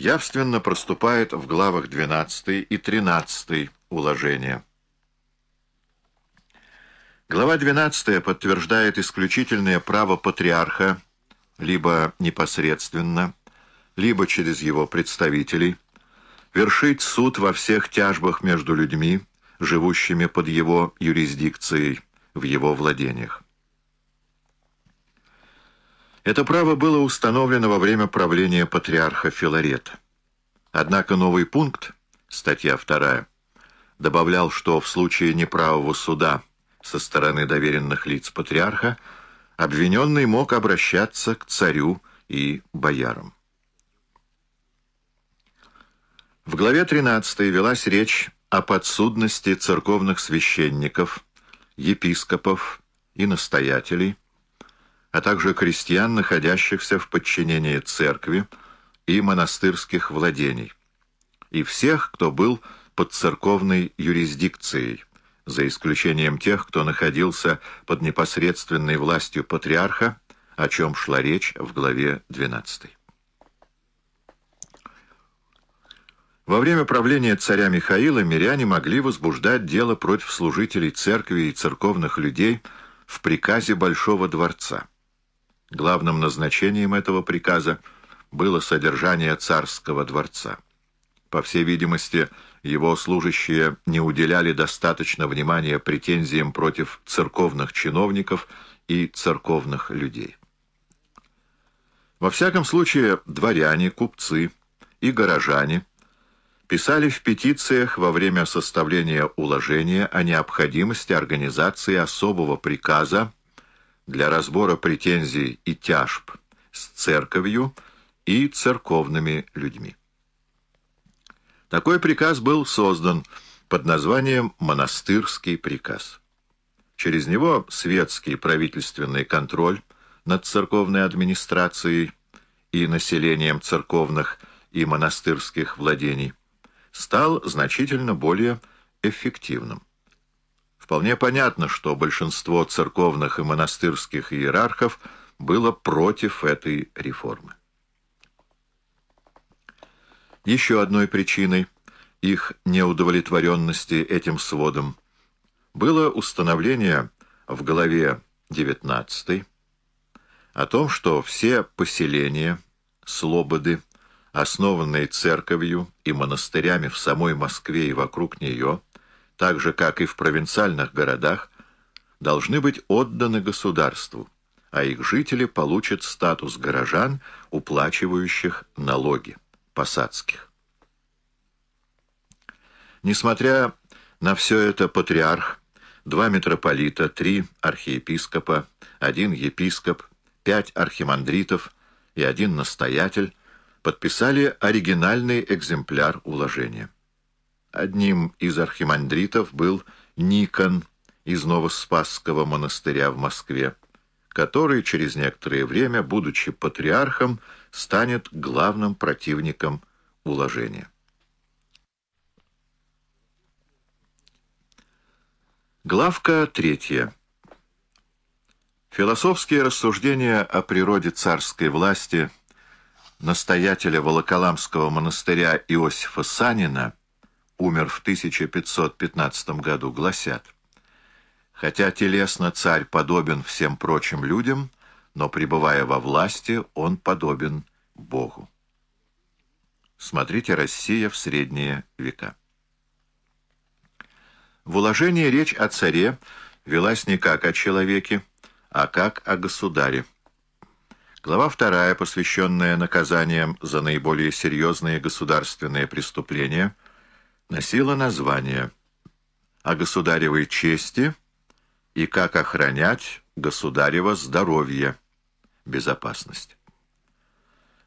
явственно проступает в главах 12 и 13 уложения. Глава 12 подтверждает исключительное право патриарха либо непосредственно, либо через его представителей, вершить суд во всех тяжбах между людьми, живущими под его юрисдикцией в его владениях. Это право было установлено во время правления патриарха Филарета. Однако новый пункт, статья 2, добавлял, что в случае неправого суда со стороны доверенных лиц патриарха обвиненный мог обращаться к царю и боярам. В главе 13 велась речь о подсудности церковных священников, епископов и настоятелей, а также крестьян, находящихся в подчинении церкви и монастырских владений, и всех, кто был под церковной юрисдикцией, за исключением тех, кто находился под непосредственной властью патриарха, о чем шла речь в главе 12. Во время правления царя Михаила миряне могли возбуждать дело против служителей церкви и церковных людей в приказе Большого дворца. Главным назначением этого приказа было содержание царского дворца. По всей видимости, его служащие не уделяли достаточно внимания претензиям против церковных чиновников и церковных людей. Во всяком случае, дворяне, купцы и горожане писали в петициях во время составления уложения о необходимости организации особого приказа для разбора претензий и тяжб с церковью и церковными людьми. Такой приказ был создан под названием «Монастырский приказ». Через него светский правительственный контроль над церковной администрацией и населением церковных и монастырских владений стал значительно более эффективным. Вполне понятно, что большинство церковных и монастырских иерархов было против этой реформы. Еще одной причиной их неудовлетворенности этим сводом было установление в главе 19 о том, что все поселения, слободы, основанные церковью и монастырями в самой Москве и вокруг нее, так же, как и в провинциальных городах, должны быть отданы государству, а их жители получат статус горожан, уплачивающих налоги посадских. Несмотря на все это патриарх, два митрополита, три архиепископа, один епископ, пять архимандритов и один настоятель подписали оригинальный экземпляр уложения. Одним из архимандритов был Никон из Новоспасского монастыря в Москве, который через некоторое время, будучи патриархом, станет главным противником уложения. Главка третья. Философские рассуждения о природе царской власти настоятеля Волоколамского монастыря Иосифа Санина, умер в 1515 году, гласят, «Хотя телесно царь подобен всем прочим людям, но, пребывая во власти, он подобен Богу. Смотрите «Россия в средние века». В уложении речь о царе велась не как о человеке, а как о государе. Глава вторая, посвященная наказаниям за наиболее серьезные государственные преступления, носила название «О государевой чести и как охранять государево здоровье, безопасность».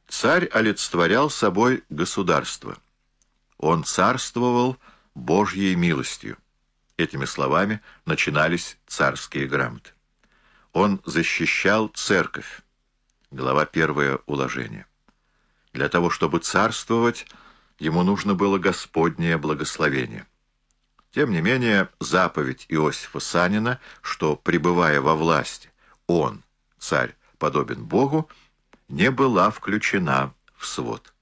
Царь олицетворял собой государство. Он царствовал Божьей милостью. Этими словами начинались царские грамоты. Он защищал церковь. Глава первая уложения. Для того, чтобы царствовать, ему нужно было Господнее благословение. Тем не менее, заповедь Иосифа Санина, что, пребывая во власти, он, царь, подобен Богу, не была включена в свод.